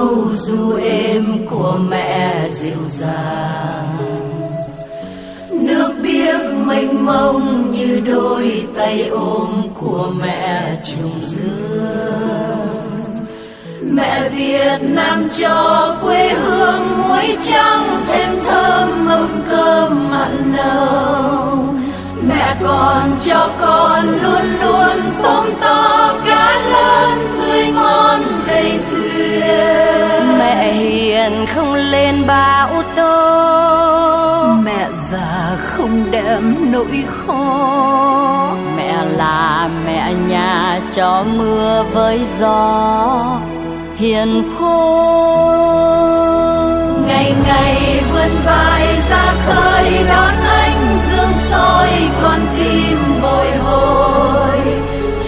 câu du êm của mẹ dịu dàng. Nước biếc mênh mông như đôi tay ôm của mẹ trùng dương. Mẹ Việt Nam cho quê hương muối trắng thêm thơm mâm cơm mặn nồng mẹ còn cho con luôn luôn tôm to cá lớn tươi ngon đầy thuyền. Mẹ hiền không lên bão tố. Mẹ già không đem nỗi khó mẹ là mẹ nhà cho mưa với gió hiền khôn ngày ngày vươn vai ra khơi đón soi con tim bồi hồi.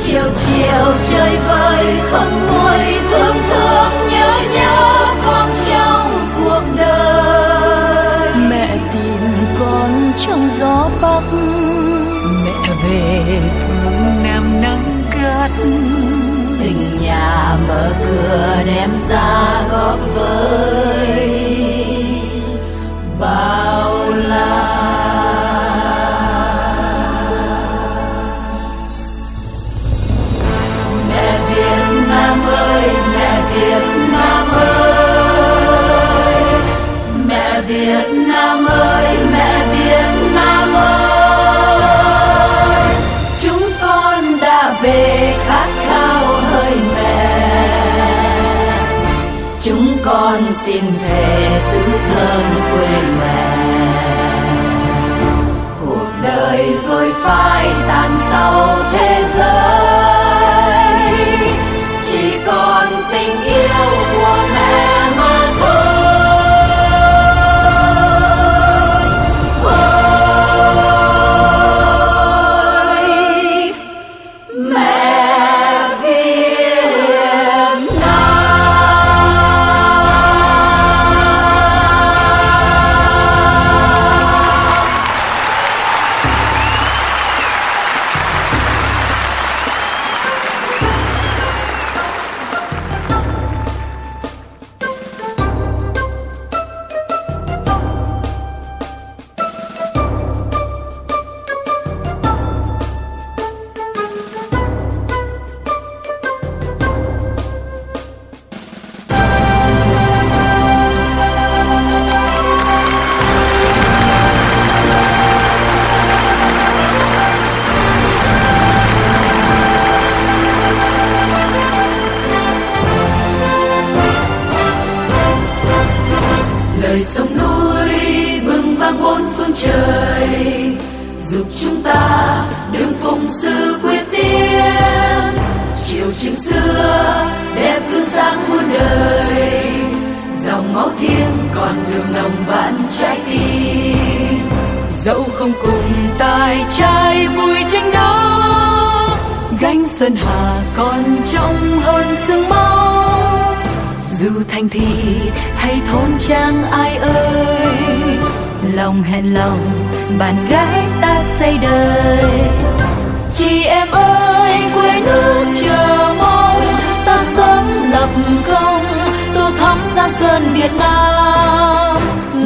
Chiều chiều chơi vơi không nguôi thương thương nhớ nhớ con trong cuộc đời. Mẹ tìm con trong gió bắc mẹ về phương nam nắng gắt. Tình nhà mở cửa đem ra góp với bao về khát khao hơi mẹ chúng con xin thề giữ thơm quê mẹ. Cuộc đời rồi phai tàn sau thế giới. Chỉ còn tình yêu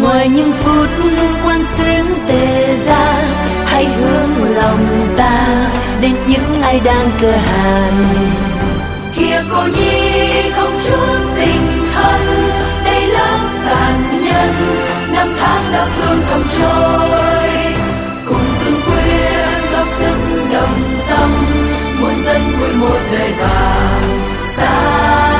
ngoài những phút quan xuyến tề ra hãy hướng lòng ta đến những ai đang cơ hàn. Kia cô nhi không chút tình thân, đây lớp tàn nhân năm tháng đau thương không trôi, cùng tương quyên góp sức đồng tâm. Muốn dân vui một đời vàng sáng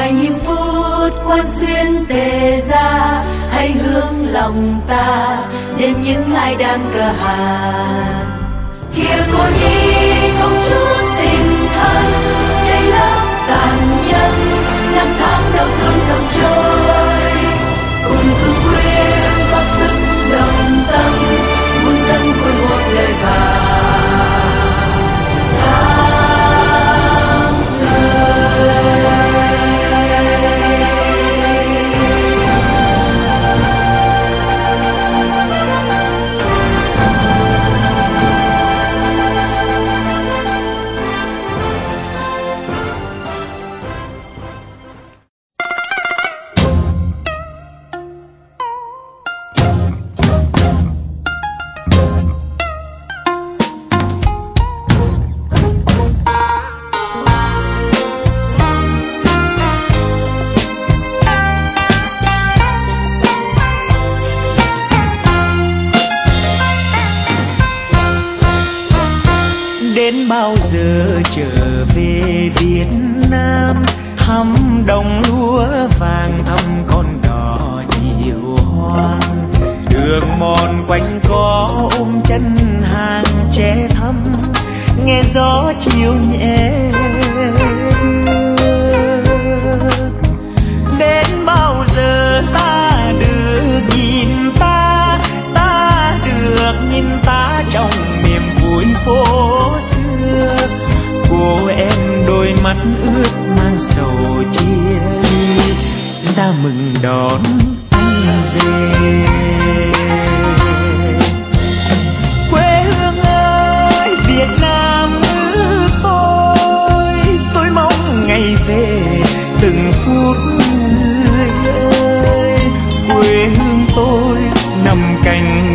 ngoài những phút quan xuyên tề ra hãy hướng lòng ta đến những ai đang cờ hàn kia cô nhi không chút tình thân đây lớp tàn nhân, năm tháng đau thương thầm trôi. Cùng cương quyên góp sức đồng tâm muôn dân vui một lời vàng.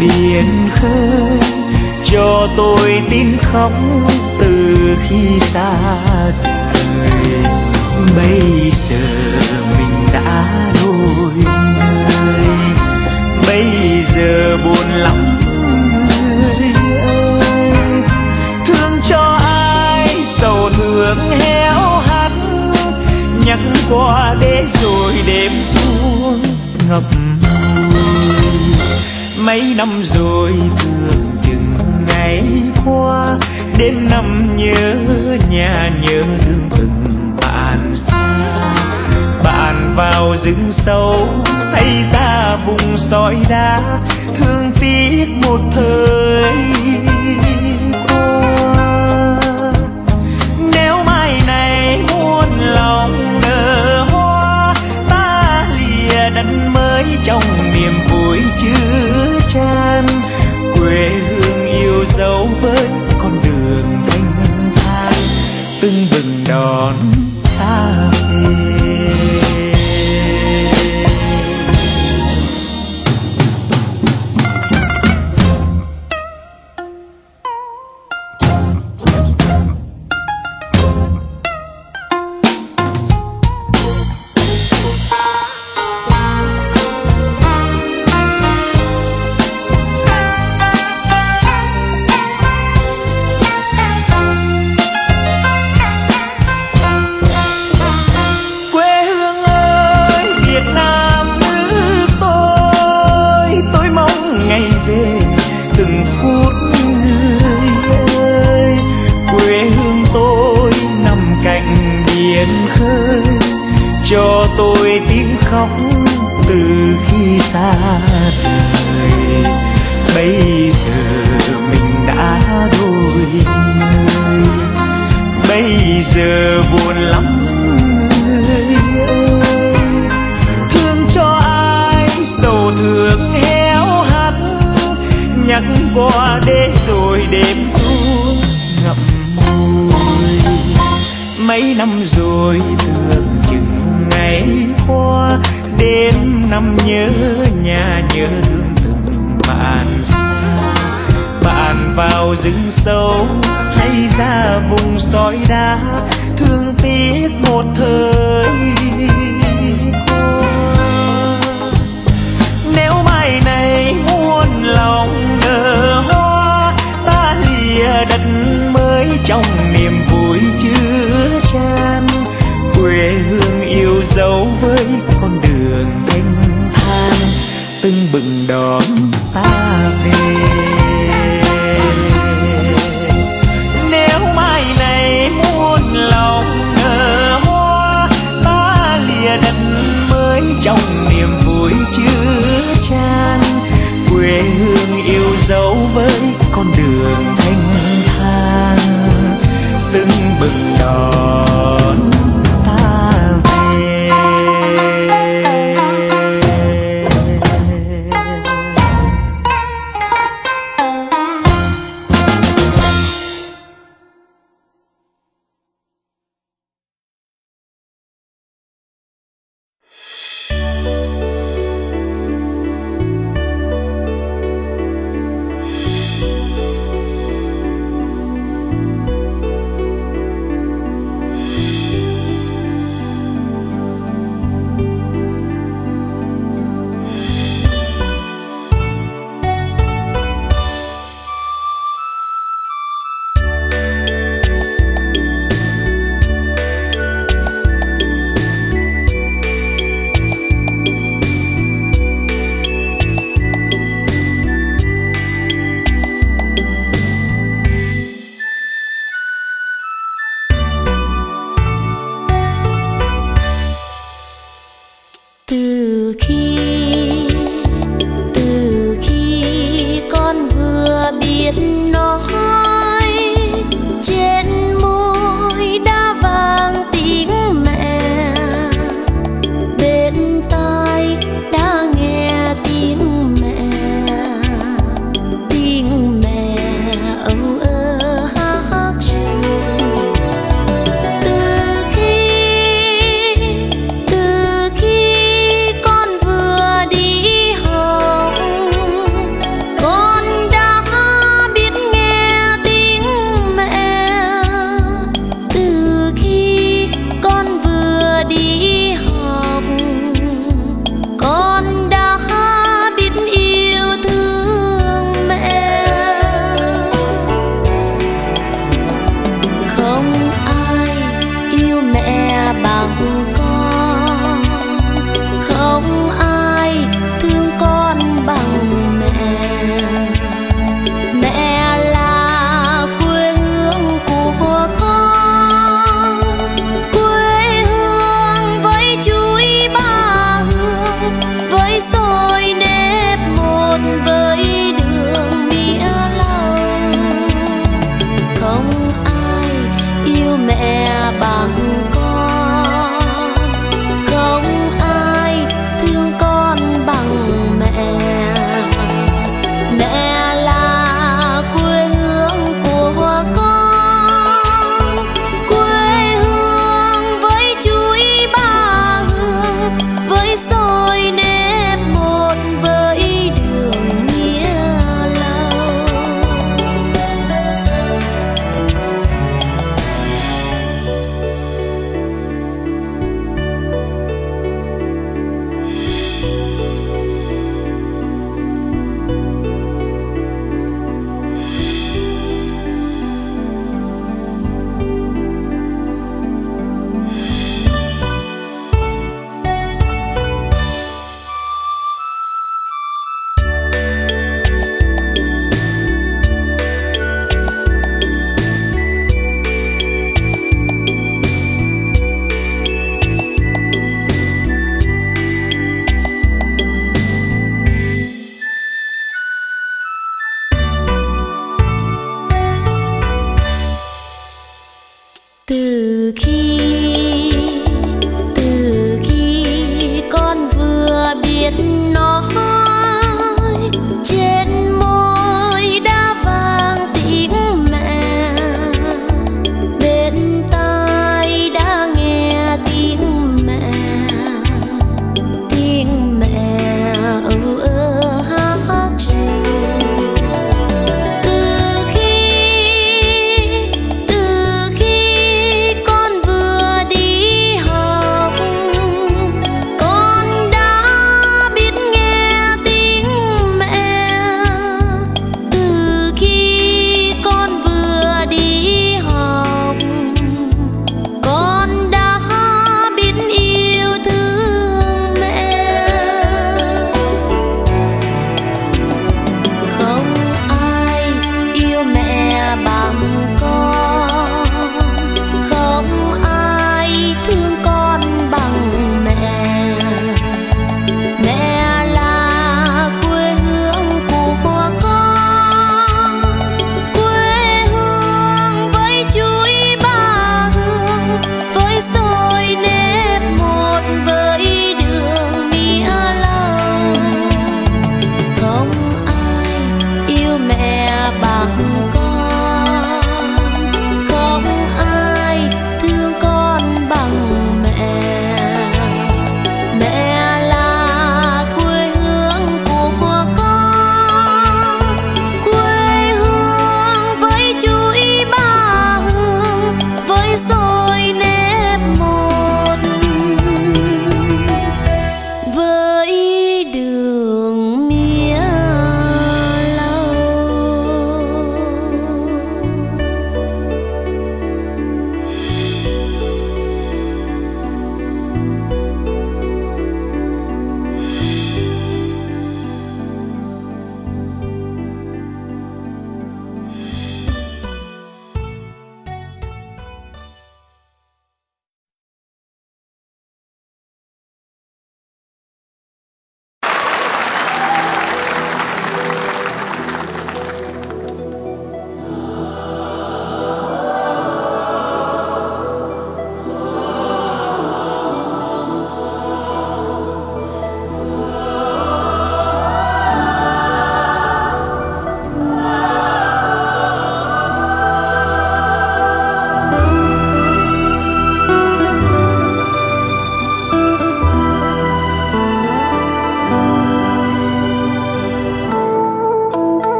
biển khơi, cho tôi tin khóc từ khi xa đời. Bây giờ mình đã đôi người bây giờ buồn lắm người ơi. Thương cho ai, sầu thương héo hắt. Nhắc qua để rồi đêm xuống, ngập mấy năm rồi tưởng chừng ngày qua. Đêm năm nhớ nhà nhớ thương từng bạn xa. Bạn vào rừng sâu hay ra vùng sỏi đá, thương tiếc một thời qua. Nếu mai này muôn lòng nở hoa ta lìa đành mới trong niềm vui chứa chan quê một thời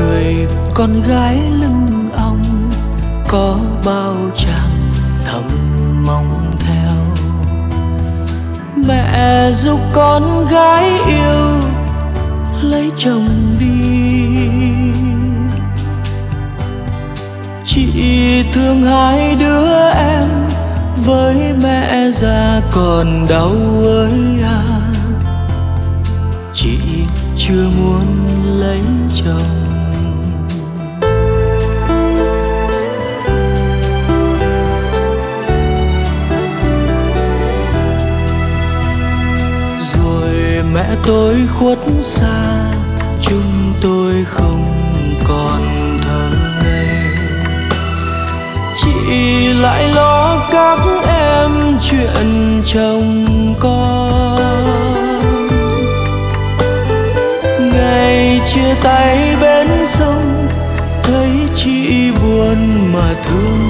người con gái lưng ong có bao chàng thầm mong theo. Mẹ giúp con gái yêu lấy chồng đi chị thương hai đứa em với mẹ già còn đau ơi à. Chị chưa muốn lấy chồng. mẹ tôi khuất xa, chúng tôi không còn thơ ngây chị lại lo các em chuyện chồng con. Ngày chia tay bên sông, thấy chị buồn mà thương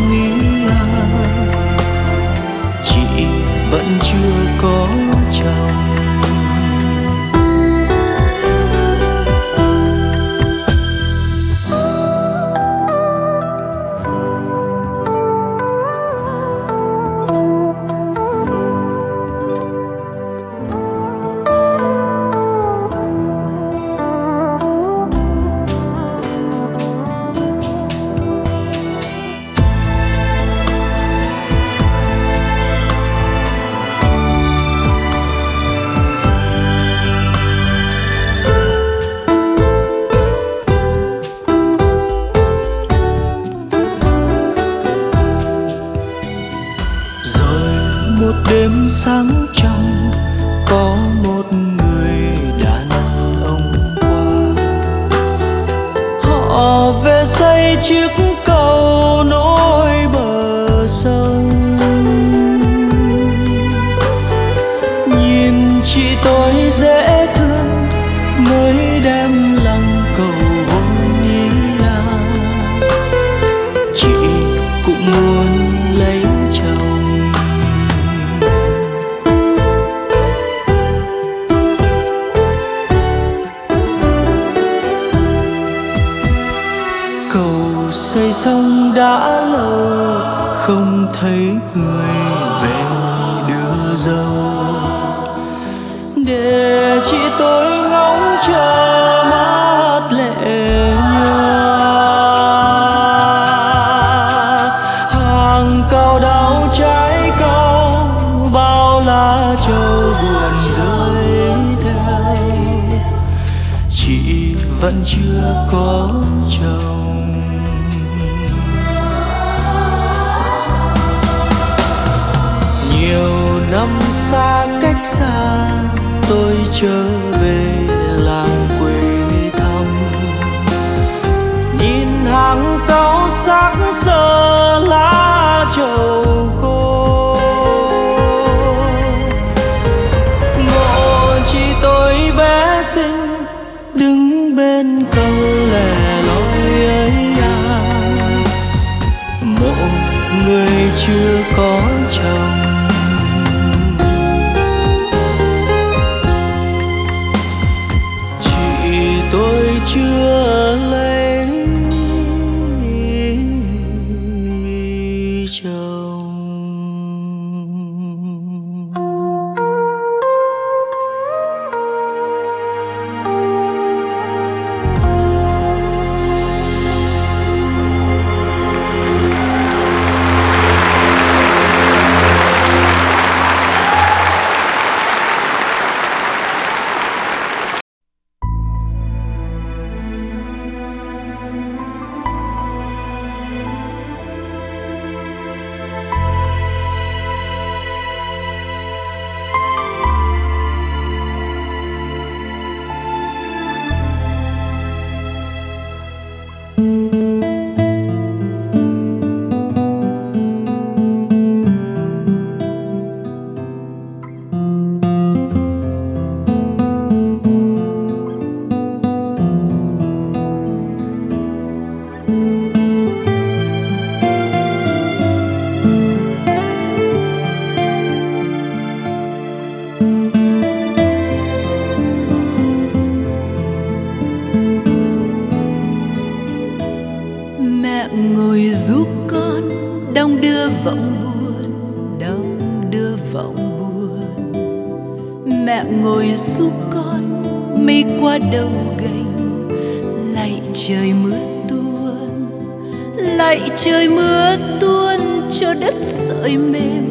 lạy trời mưa tuôn cho đất sợi mềm,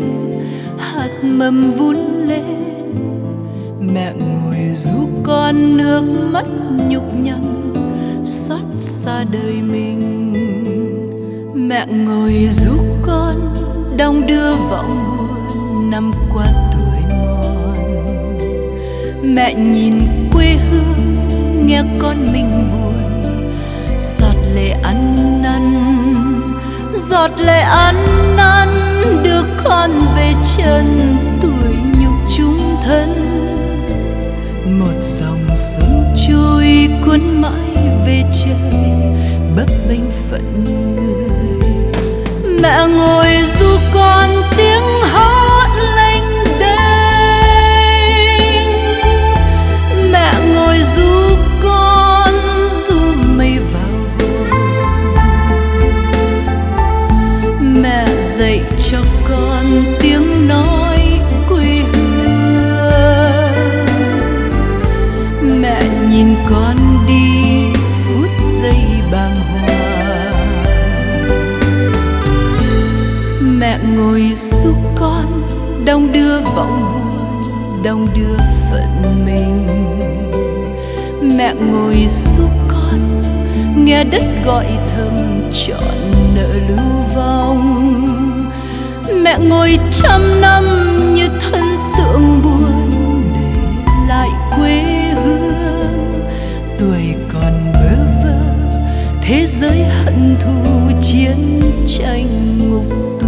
hạt mầm vun lên. Mẹ ngồi giúp con nước mắt nhục nhằn, xót xa đời mình. Mẹ ngồi giúp con đong đưa vọng buồn năm qua tuổi mòn. Mẹ nhìn quê hương, nghe con mình buồn. Giọt lệ ăn năn đưa con về chân tuổi nhục chung thân. Một dòng sông trôi cuốn mãi về trời, bấp bênh phận người. Mẹ ngồi vọng buồn đong đưa phận mình. Mẹ ngồi giúp con, nghe đất gọi thầm trọn nợ lưu vong. Mẹ ngồi trăm năm như thân tượng buồn để lại quê hương. Tuổi còn bơ vơ, thế giới hận thù chiến tranh ngục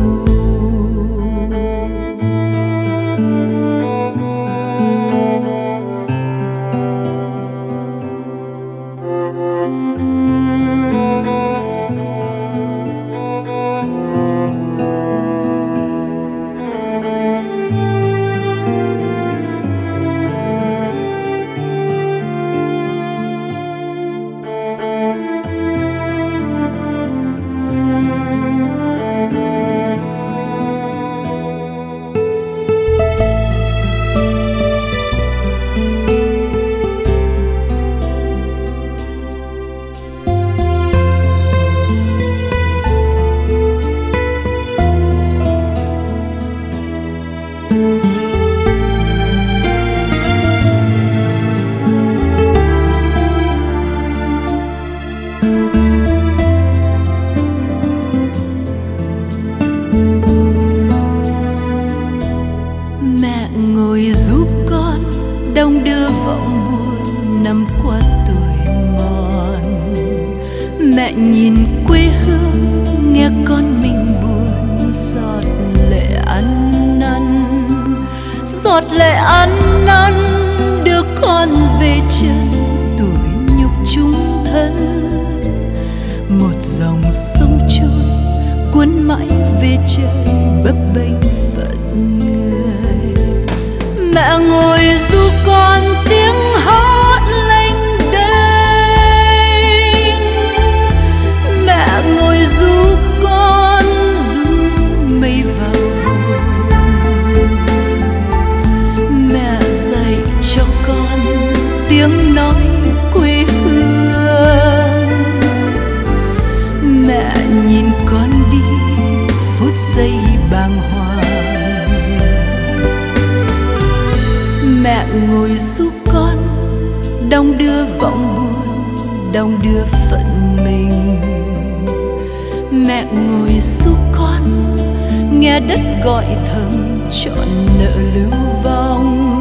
ngồi con, nghe đất gọi thầm trọn nợ lưu vong.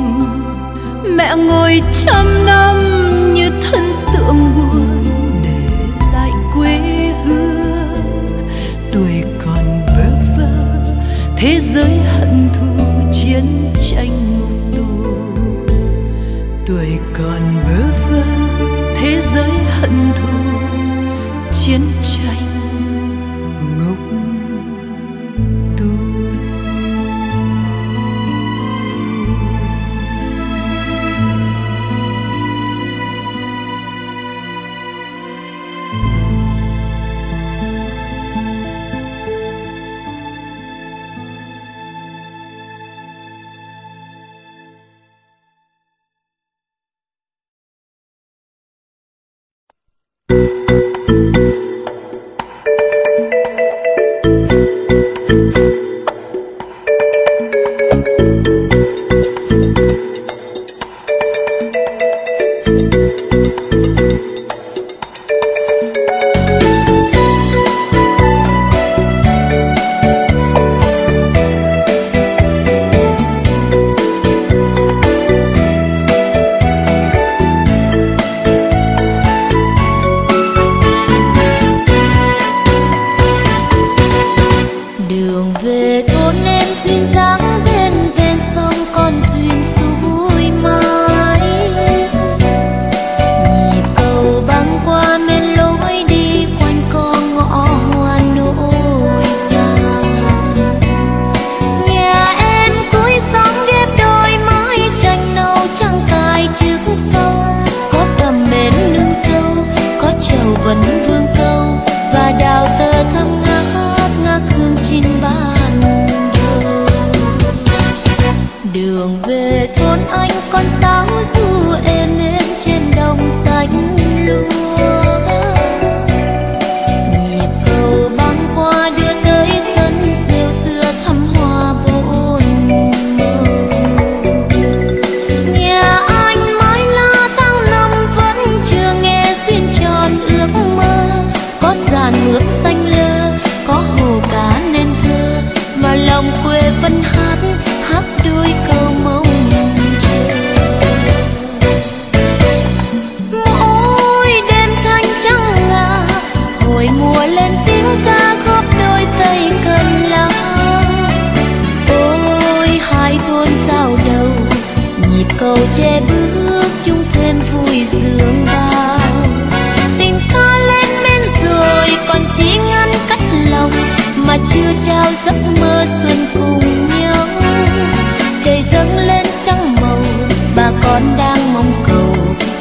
Mẹ ngồi trăm năm như thân tượng buồn để lại quê hương. Tuổi còn bơ vơ, thế giới hận thù chiến tranh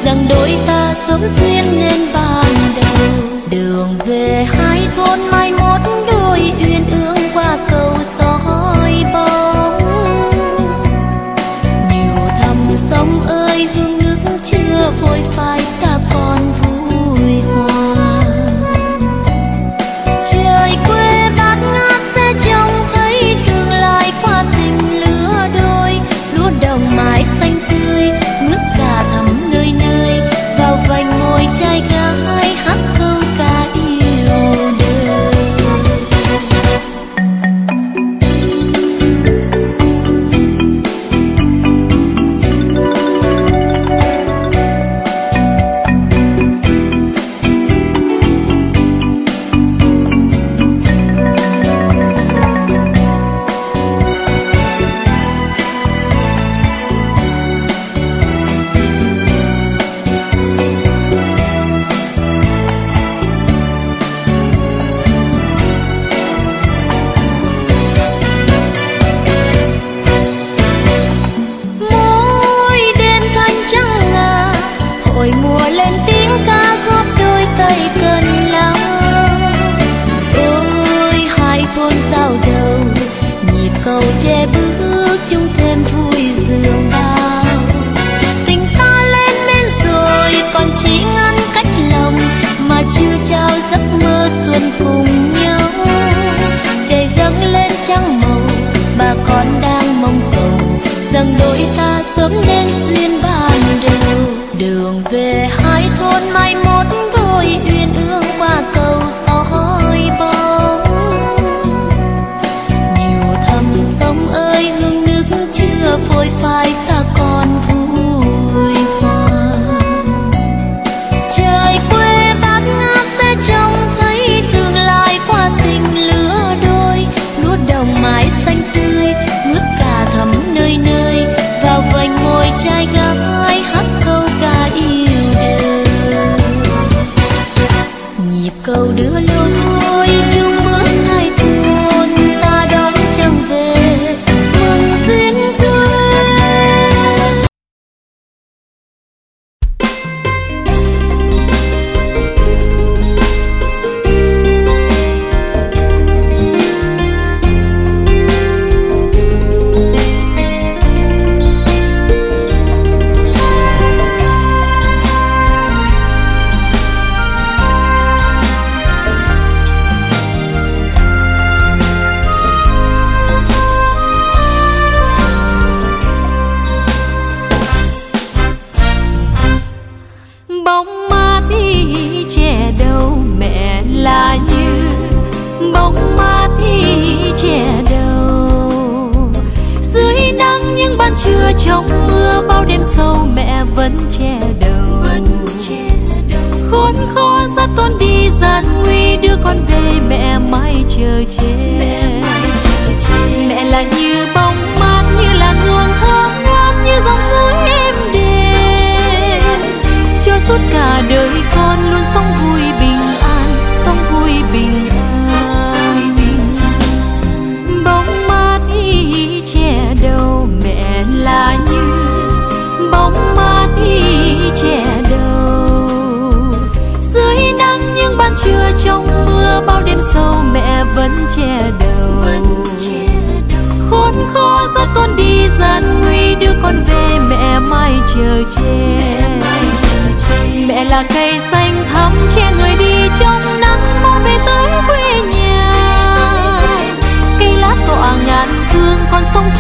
rằng đôi ta sớm duyên nên ban đầu. Đường về hai thôn mai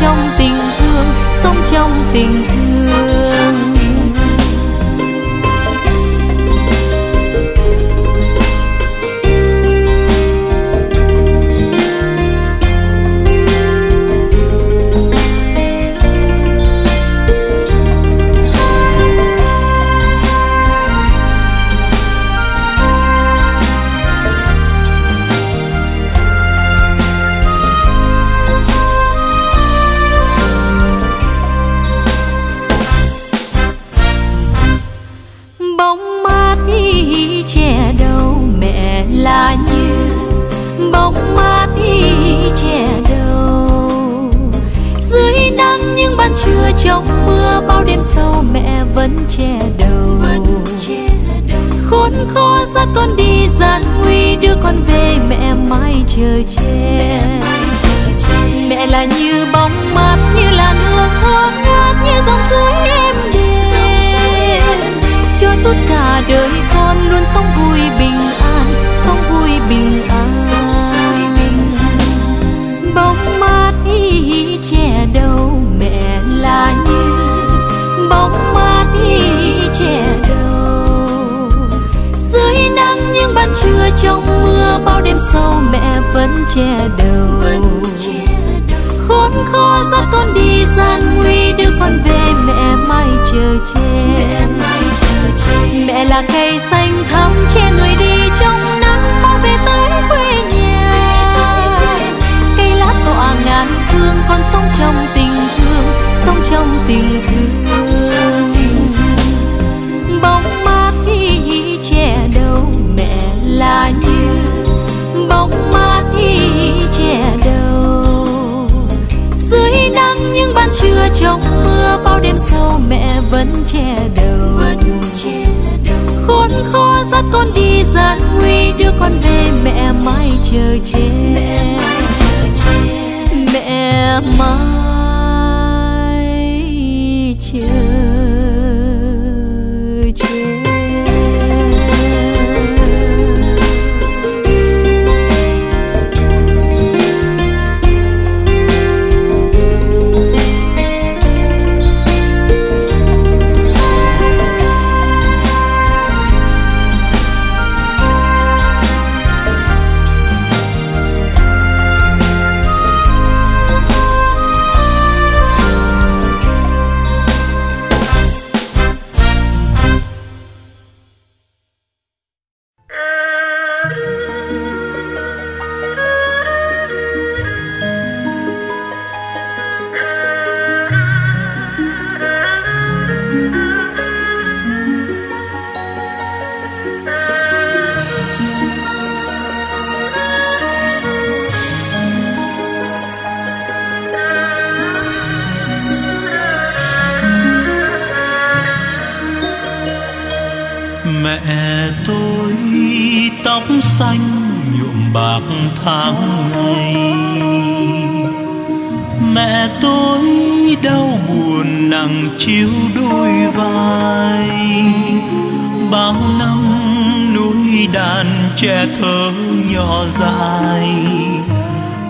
trong tình thương sống trong tình thương bao đêm sâu mẹ vẫn che đầu? Khốn khó dắt con đi gian nguy đưa con về mẹ mãi chờ che. Mẹ là như bóng mát như là nước thơm ngát như dòng suối êm đềm. Cho suốt cả đời con luôn sống vui bình an sống vui bình an. Bóng mát che đầu che đầu dưới nắng những ban trưa trong mưa bao đêm sâu mẹ vẫn che đầu khốn khó dắt con đi gian nguy đưa con về mẹ mai chờ che mẹ là cây xanh thắm che người đi trong nắng bao về tới quê nhà cây lá tỏa ngàn phương con sống trong tình thương sống trong tình thương trong mưa bao đêm sâu mẹ vẫn che đầu. Vẫn che đầu. Khốn khó dắt con đi gian nguy đưa con về mẹ mãi chờ che mẹ mãi chờ che mẹ mãi nhuộm bạc tháng ngày. Mẹ tôi đau buồn nặng chiếu đôi vai. Bao năm nuôi đàn trẻ thơ nhỏ dài.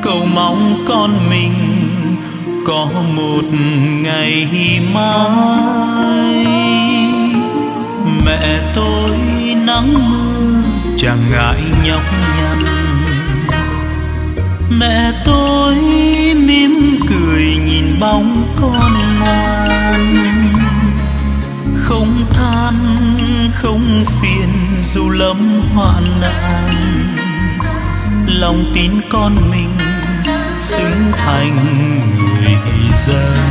Cầu mong con mình có một ngày mai. Mẹ tôi nắng mưa chẳng ngại nhọc nhằn. Mẹ tôi mỉm cười nhìn bóng con ngoan. Không than, không phiền dù lắm hoạn nạn. Lòng tin con mình xứng thành người dân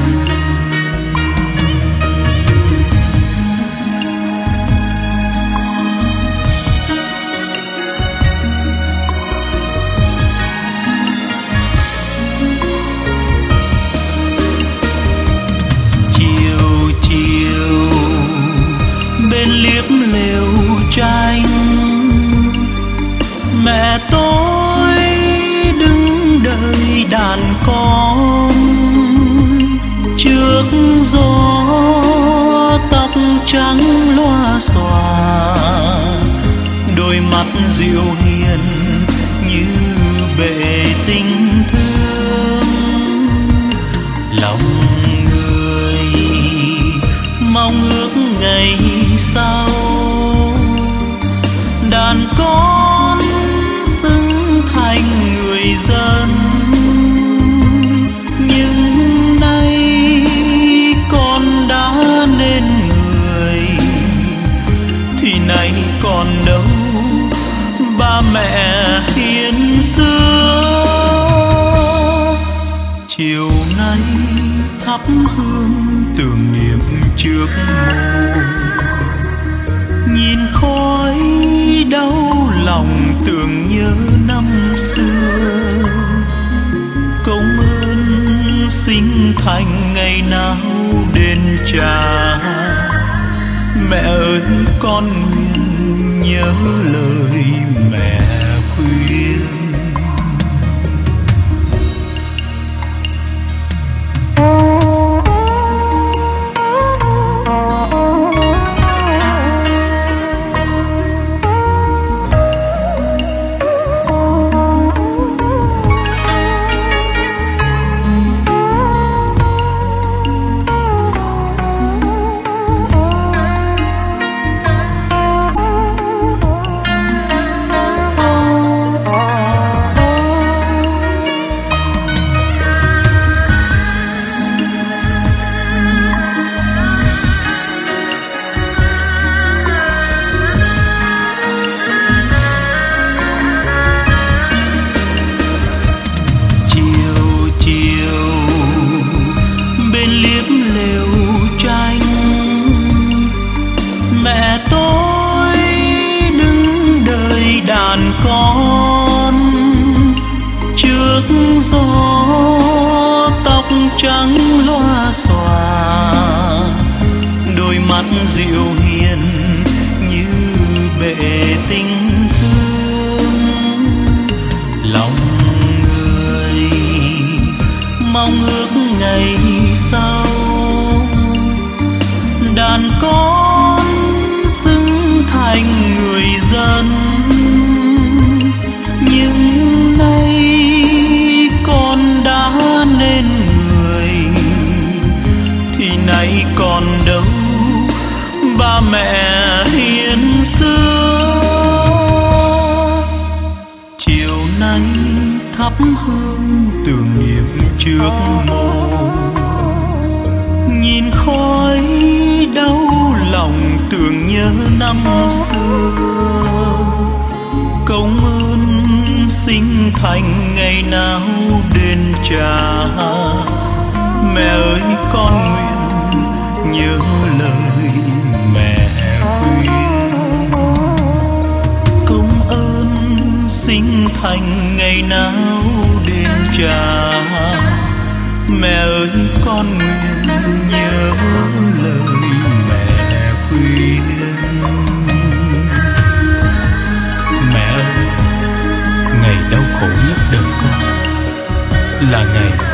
chiếc lều tranh. Mẹ tôi đứng đợi đàn con. Trước gió tóc trắng loa xòa, đôi mắt dịu hiền như bệ tinh. Mẹ hiền xưa. Chiều nay thắp hương tưởng niệm trước mồ nhìn khói đau lòng tưởng nhớ năm xưa. Công ơn sinh thành ngày nào đền trả mẹ ơi, con nguyện nhớ lời mẹ. Mẹ hiền xưa. Chiều nay thắp hương tưởng niệm trước mộ nhìn khói đau lòng tưởng nhớ năm xưa. Công ơn sinh thành ngày nào đền trả. Mẹ ơi, con nguyện nhớ lời thành ngày nào đêm trà. Mẹ ơi, con nguyện nhớ lời mẹ khuyên. Mẹ ơi ngày đau khổ nhất đời con là ngày